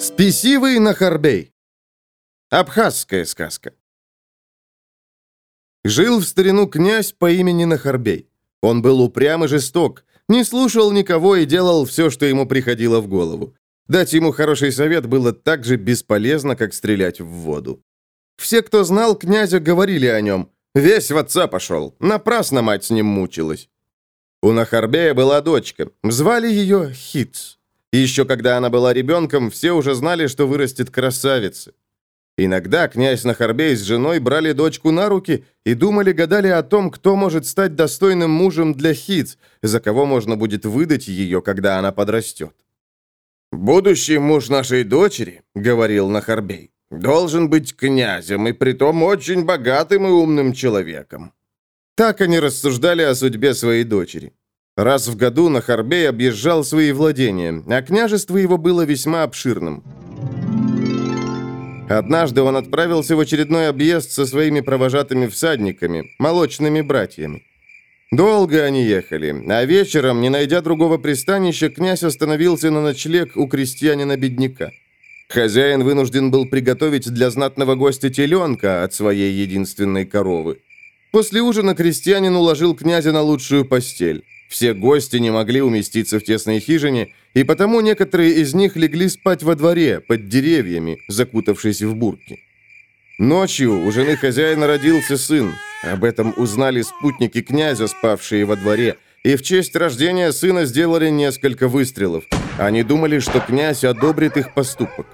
Спесивый Нахарбей. Абхазская сказка. Жил в старину князь по имени Нахарбей. Он был упрям и жесток, не слушал никого и делал все, что ему приходило в голову. Дать ему хороший совет было так же бесполезно, как стрелять в воду. Все, кто знал князя, говорили о нем. Весь в отца пошел. Напрасно мать с ним мучилась. У Нахарбея была дочка. Звали ее Хитс. Еще когда она была ребенком, все уже знали, что вырастет красавица. Иногда князь Нахарбей с женой брали дочку на руки и думали-гадали о том, кто может стать достойным мужем для Хитс, за кого можно будет выдать ее, когда она подрастет. «Будущий муж нашей дочери, — говорил Нахарбей, — должен быть князем и притом очень богатым и умным человеком». Так они рассуждали о судьбе своей дочери. Раз в году Нахарбей объезжал свои владения, а княжество его было весьма обширным. Однажды он отправился в очередной объезд со своими провожатыми всадниками, молочными братьями. Долго они ехали, а вечером, не найдя другого пристанища, князь остановился на ночлег у крестьянина-бедняка. Хозяин вынужден был приготовить для знатного гостя теленка от своей единственной коровы. После ужина крестьянин уложил князя на лучшую постель. Все гости не могли уместиться в тесной хижине, и потому некоторые из них легли спать во дворе, под деревьями, закутавшись в бурки. Ночью у жены хозяина родился сын. Об этом узнали спутники князя, спавшие во дворе, и в честь рождения сына сделали несколько выстрелов. Они думали, что князь одобрит их поступок.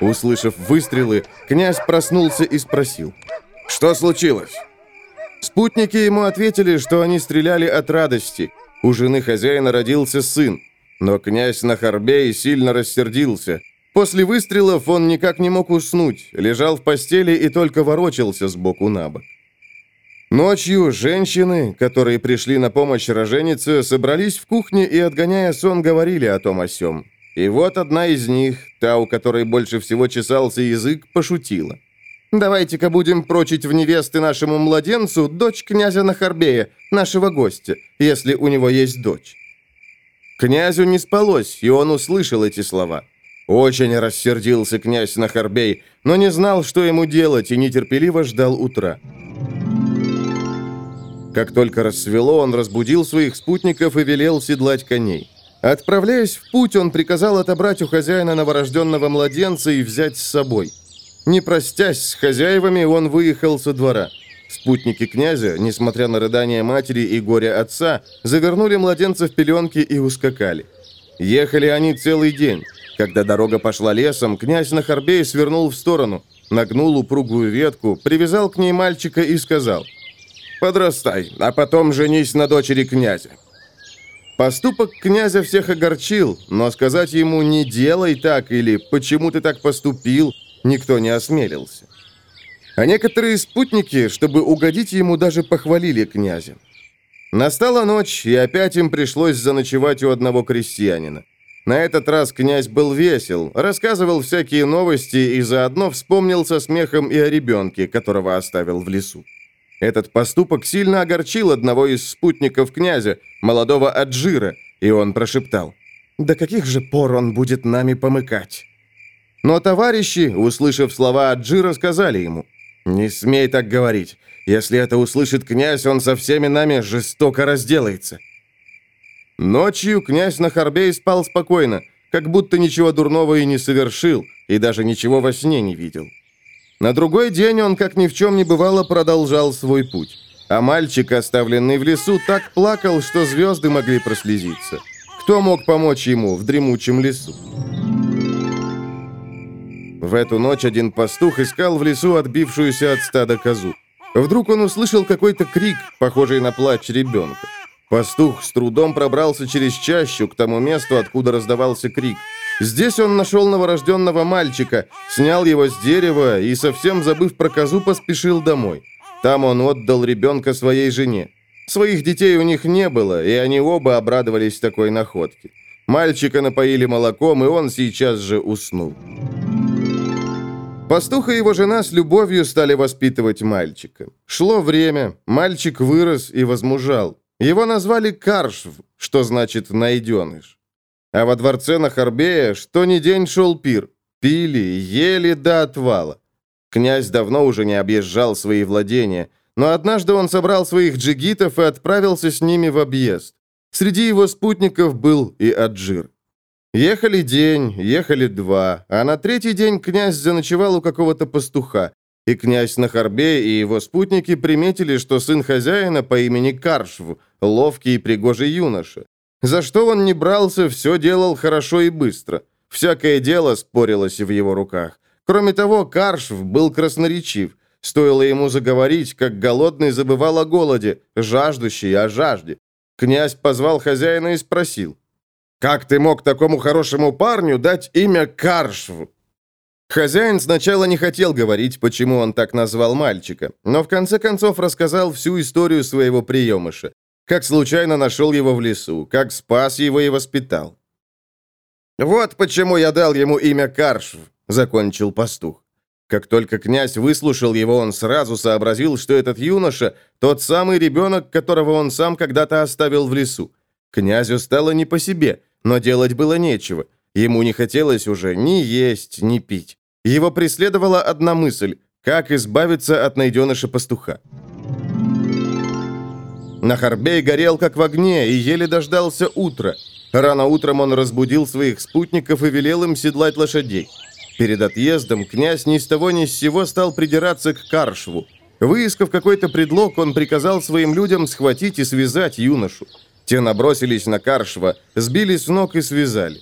Услышав выстрелы, князь проснулся и спросил, «Что случилось?» Спутники ему ответили, что они стреляли от радости. У жены хозяина родился сын. Но князь Нахарбей сильно рассердился. После выстрелов он никак не мог уснуть, лежал в постели и только ворочался с боку на бок. Ночью женщины, которые пришли на помощь роженице, собрались в кухне и, отгоняя сон, говорили о том о сём. И вот одна из них, та, у которой больше всего чесался язык, пошутила. «Давайте-ка будем прочить в невесты нашему младенцу дочь князя Нахарбея, нашего гостя, если у него есть дочь». Князю не спалось, и он услышал эти слова. Очень рассердился князь Нахарбей, но не знал, что ему делать, и нетерпеливо ждал утра. Как только рассвело, он разбудил своих спутников и велел седлать коней. Отправляясь в путь, он приказал отобрать у хозяина новорожденного младенца и взять с собой. Не простясь с хозяевами, он выехал со двора. Спутники князя, несмотря на рыдания матери и горе отца, завернули младенца в пеленки и ускакали. Ехали они целый день. Когда дорога пошла лесом, князь на Нахарбей свернул в сторону, нагнул упругую ветку, привязал к ней мальчика и сказал «Подрастай, а потом женись на дочери князя». Поступок князя всех огорчил, но сказать ему «не делай так» или «почему ты так поступил» никто не осмелился. А некоторые спутники, чтобы угодить ему, даже похвалили князя. Настала ночь, и опять им пришлось заночевать у одного крестьянина. На этот раз князь был весел, рассказывал всякие новости и заодно вспомнил со смехом и о ребенке, которого оставил в лесу. Этот поступок сильно огорчил одного из спутников князя, молодого Аджира, и он прошептал, «До каких же пор он будет нами помыкать?» Но товарищи, услышав слова Аджира, сказали ему, «Не смей так говорить. Если это услышит князь, он со всеми нами жестоко разделается». Ночью князь Нахарбей спал спокойно, как будто ничего дурного и не совершил, и даже ничего во сне не видел. На другой день он, как ни в чем не бывало, продолжал свой путь. А мальчик, оставленный в лесу, так плакал, что звезды могли прослезиться. Кто мог помочь ему в дремучем лесу? В эту ночь один пастух искал в лесу отбившуюся от стада козу. Вдруг он услышал какой-то крик, похожий на плач ребенка. Пастух с трудом пробрался через чащу к тому месту, откуда раздавался крик. Здесь он нашел новорожденного мальчика, снял его с дерева и, совсем забыв про козу, поспешил домой. Там он отдал ребенка своей жене. Своих детей у них не было, и они оба обрадовались такой находке. Мальчика напоили молоком, и он сейчас же уснул. Пастух и его жена с любовью стали воспитывать мальчика. Шло время, мальчик вырос и возмужал. Его назвали Каршв, что значит «найденыш». А во дворце на Харбее что ни день шел пир. Пили, ели до отвала. Князь давно уже не объезжал свои владения, но однажды он собрал своих джигитов и отправился с ними в объезд. Среди его спутников был и Аджир. Ехали день, ехали два, а на третий день князь заночевал у какого-то пастуха, и князь Нахарбе и его спутники приметили, что сын хозяина по имени Каршв, ловкий и пригожий юноша. За что он не брался, все делал хорошо и быстро. Всякое дело спорилось в его руках. Кроме того, Каршв был красноречив. Стоило ему заговорить, как голодный забывал о голоде, жаждущий о жажде. Князь позвал хозяина и спросил, «Как ты мог такому хорошему парню дать имя Каршв?» Хозяин сначала не хотел говорить, почему он так назвал мальчика, но в конце концов рассказал всю историю своего приемыша, как случайно нашел его в лесу, как спас его и воспитал. «Вот почему я дал ему имя Каршв», — закончил пастух. Как только князь выслушал его, он сразу сообразил, что этот юноша — тот самый ребенок, которого он сам когда-то оставил в лесу. Князю стало не по себе, но делать было нечего. Ему не хотелось уже ни есть, ни пить. Его преследовала одна мысль — как избавиться от найденыша пастуха. Нахарбей горел как в огне и еле дождался утра — Рано утром он разбудил своих спутников и велел им седлать лошадей. Перед отъездом князь ни с того ни с сего стал придираться к Каршву. Выискав какой-то предлог, он приказал своим людям схватить и связать юношу. Те набросились на Каршва, сбили с ног и связали.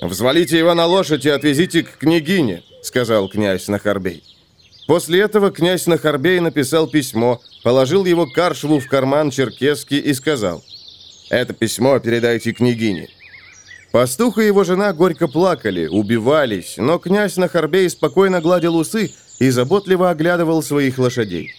«Взвалите его на лошадь и отвезите к княгине», — сказал князь Нахарбей. После этого князь Нахарбей написал письмо, положил его Каршву в карман черкески и сказал — это письмо передайте княгине». Пастух и его жена горько плакали, убивались, но князь на Харбей спокойно гладил усы и заботливо оглядывал своих лошадей.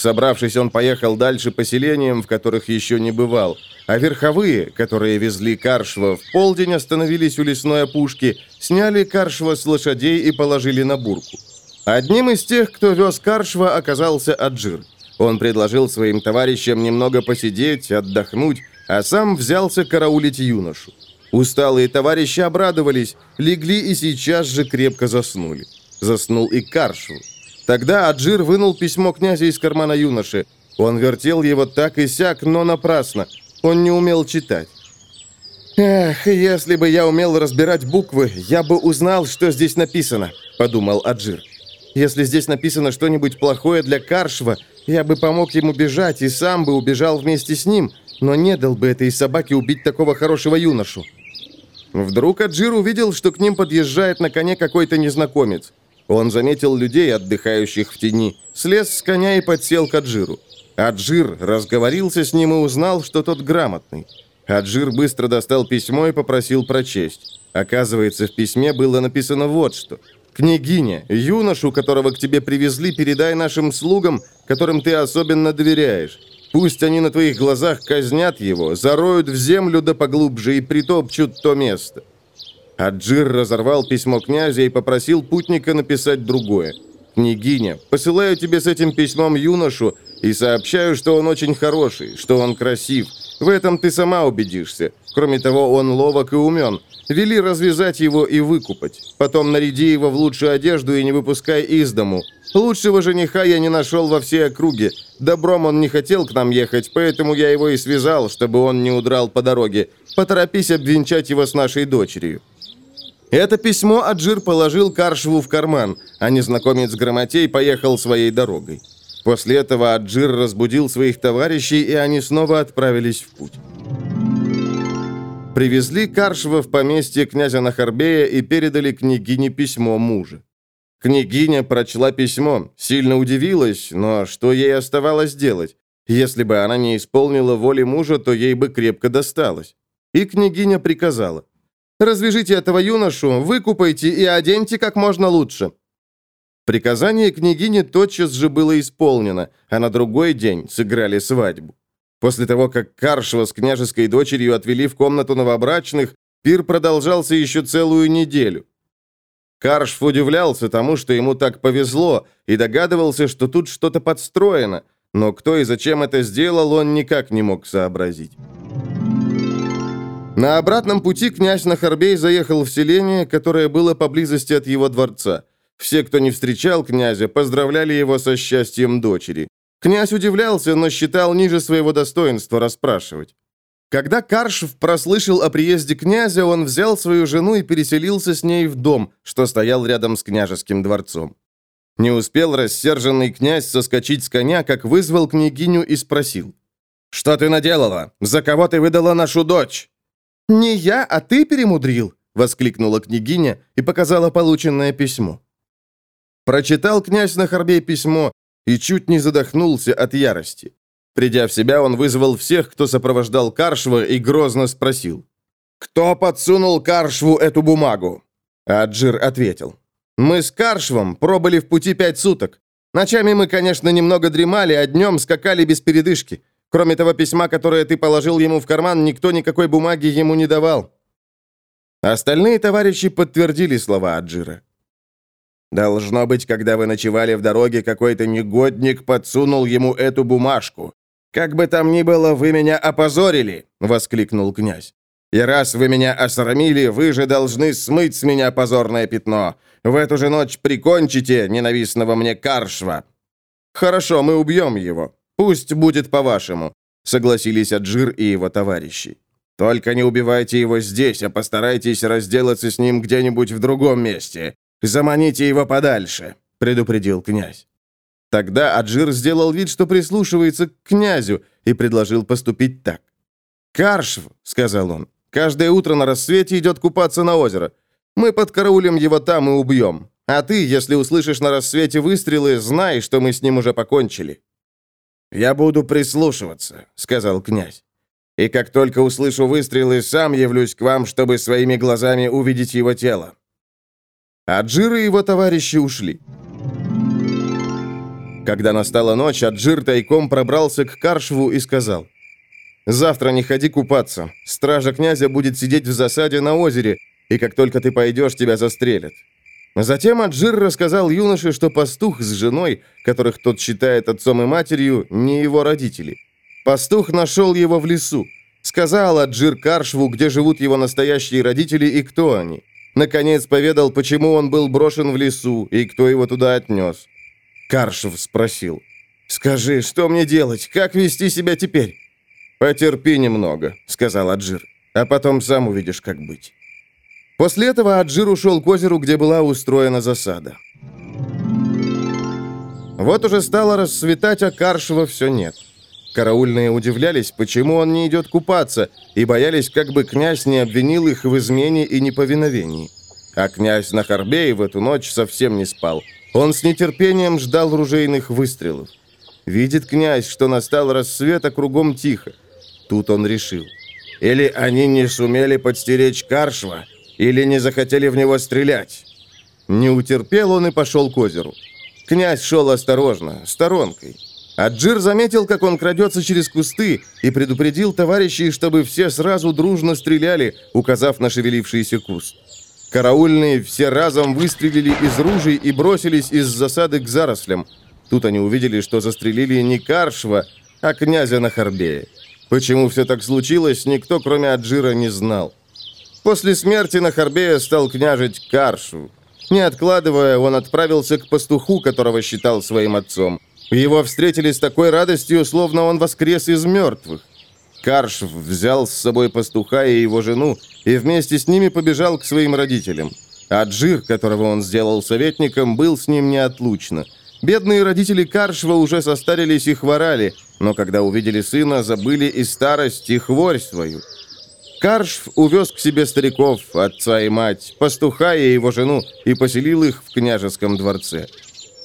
Собравшись, он поехал дальше поселениям, в которых еще не бывал, а верховые, которые везли Каршва, в полдень остановились у лесной опушки, сняли Каршва с лошадей и положили на бурку. Одним из тех, кто вез Каршва, оказался Аджир. Он предложил своим товарищам немного посидеть, отдохнуть, а сам взялся караулить юношу. Усталые товарищи обрадовались, легли и сейчас же крепко заснули. Заснул и Каршу. Тогда Аджир вынул письмо князя из кармана юноши. Он вертел его так и сяк, но напрасно. Он не умел читать. «Эх, если бы я умел разбирать буквы, я бы узнал, что здесь написано», — подумал Аджир. «Если здесь написано что-нибудь плохое для Каршва, я бы помог ему бежать и сам бы убежал вместе с ним, но не дал бы этой собаке убить такого хорошего юношу. Вдруг Аджир увидел, что к ним подъезжает на коне какой-то незнакомец. Он заметил людей, отдыхающих в тени, слез с коня и подсел к Аджиру. Аджир разговорился с ним и узнал, что тот грамотный. Аджир быстро достал письмо и попросил прочесть. Оказывается, в письме было написано вот что. «Княгиня, юношу, которого к тебе привезли, передай нашим слугам, которым ты особенно доверяешь. Пусть они на твоих глазах казнят его, зароют в землю да поглубже и притопчут то место». Аджир разорвал письмо князя и попросил путника написать другое. «Княгиня, посылаю тебе с этим письмом юношу и сообщаю, что он очень хороший, что он красив. В этом ты сама убедишься. Кроме того, он ловок и умен. Вели развязать его и выкупать. Потом наряди его в лучшую одежду и не выпускай из дому. Лучшего жениха я не нашел во всей округе. Добром он не хотел к нам ехать, поэтому я его и связал, чтобы он не удрал по дороге. Поторопись обвенчать его с нашей дочерью». Это письмо Аджир положил Каршеву в карман, а незнакомец Грамотей поехал своей дорогой. После этого Аджир разбудил своих товарищей, и они снова отправились в путь. Привезли Каршева в поместье князя Нахарбея и передали княгине письмо мужа. Княгиня прочла письмо, сильно удивилась, но что ей оставалось делать? Если бы она не исполнила воли мужа, то ей бы крепко досталось. И княгиня приказала. «Развяжите этого юношу, выкупайте и оденьте как можно лучше». Приказание княгини тотчас же было исполнено, а на другой день сыграли свадьбу. После того, как Каршева с княжеской дочерью отвели в комнату новобрачных, пир продолжался еще целую неделю. Каршф удивлялся тому, что ему так повезло, и догадывался, что тут что-то подстроено, но кто и зачем это сделал, он никак не мог сообразить. На обратном пути князь Нахарбей заехал в селение, которое было поблизости от его дворца. Все, кто не встречал князя, поздравляли его со счастьем дочери. Князь удивлялся, но считал ниже своего достоинства расспрашивать. Когда Каршев прослышал о приезде князя, он взял свою жену и переселился с ней в дом, что стоял рядом с княжеским дворцом. Не успел рассерженный князь соскочить с коня, как вызвал княгиню и спросил. «Что ты наделала? За кого ты выдала нашу дочь?» «Не я, а ты перемудрил», — воскликнула княгиня и показала полученное письмо. Прочитал князь на хорбе письмо и чуть не задохнулся от ярости. Придя в себя, он вызвал всех, кто сопровождал Каршва, и грозно спросил. «Кто подсунул Каршву эту бумагу?» Аджир ответил. «Мы с Каршвом пробыли в пути пять суток. Ночами мы, конечно, немного дремали, а днем скакали без передышки. Кроме того письма, которое ты положил ему в карман, никто никакой бумаги ему не давал». Остальные товарищи подтвердили слова Аджира. «Должно быть, когда вы ночевали в дороге, какой-то негодник подсунул ему эту бумажку. «Как бы там ни было, вы меня опозорили!» — воскликнул князь. «И раз вы меня осрамили, вы же должны смыть с меня позорное пятно. В эту же ночь прикончите ненавистного мне Каршва». «Хорошо, мы убьем его. Пусть будет по-вашему», — согласились Аджир и его товарищи. «Только не убивайте его здесь, а постарайтесь разделаться с ним где-нибудь в другом месте. Заманите его подальше», — предупредил князь. Тогда Аджир сделал вид, что прислушивается к князю, и предложил поступить так. «Каршв», — сказал он, — «каждое утро на рассвете идет купаться на озеро. Мы подкараулим его там и убьем. А ты, если услышишь на рассвете выстрелы, знай, что мы с ним уже покончили». «Я буду прислушиваться», — сказал князь. «И как только услышу выстрелы, сам явлюсь к вам, чтобы своими глазами увидеть его тело». Аджир и его товарищи ушли. Когда настала ночь, Аджир тайком пробрался к Каршву и сказал, «Завтра не ходи купаться. Стража князя будет сидеть в засаде на озере, и как только ты пойдешь, тебя застрелят». Затем Аджир рассказал юноше, что пастух с женой, которых тот считает отцом и матерью, не его родители. Пастух нашел его в лесу. Сказал Аджир Каршву, где живут его настоящие родители и кто они. Наконец поведал, почему он был брошен в лесу и кто его туда отнес. Каршев спросил. «Скажи, что мне делать? Как вести себя теперь?» «Потерпи немного», — сказал Аджир. «А потом сам увидишь, как быть». После этого Аджир ушел к озеру, где была устроена засада. Вот уже стало рассветать, а Каршева все нет. Караульные удивлялись, почему он не идет купаться, и боялись, как бы князь не обвинил их в измене и неповиновении. А князь Нахарбей в эту ночь совсем не спал. Он с нетерпением ждал ружейных выстрелов. Видит князь, что настал рассвет, а кругом тихо. Тут он решил. Или они не сумели подстеречь Каршва, или не захотели в него стрелять. Не утерпел он и пошел к озеру. Князь шел осторожно, сторонкой. Аджир заметил, как он крадется через кусты, и предупредил товарищей, чтобы все сразу дружно стреляли, указав на шевелившийся куст. Караульные все разом выстрелили из ружей и бросились из засады к зарослям. Тут они увидели, что застрелили не Каршва, а князя Нахарбея. Почему все так случилось, никто, кроме Аджира, не знал. После смерти Нахарбея стал княжить Каршу. Не откладывая, он отправился к пастуху, которого считал своим отцом. Его встретили с такой радостью, словно он воскрес из мертвых. Карш взял с собой пастуха и его жену и вместе с ними побежал к своим родителям. А Джир, которого он сделал советником, был с ним неотлучно. Бедные родители Каршева уже состарились и хворали, но когда увидели сына, забыли и старость, и хворь свою. Каршв увез к себе стариков, отца и мать, пастуха и его жену, и поселил их в княжеском дворце.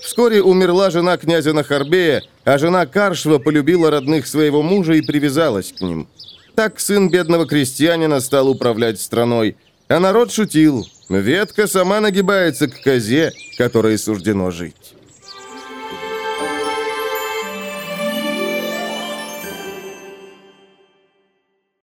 Вскоре умерла жена князя Нахарбея, а жена Каршева полюбила родных своего мужа и привязалась к ним. Так сын бедного крестьянина стал управлять страной, а народ шутил. Ветка сама нагибается к козе, которой суждено жить.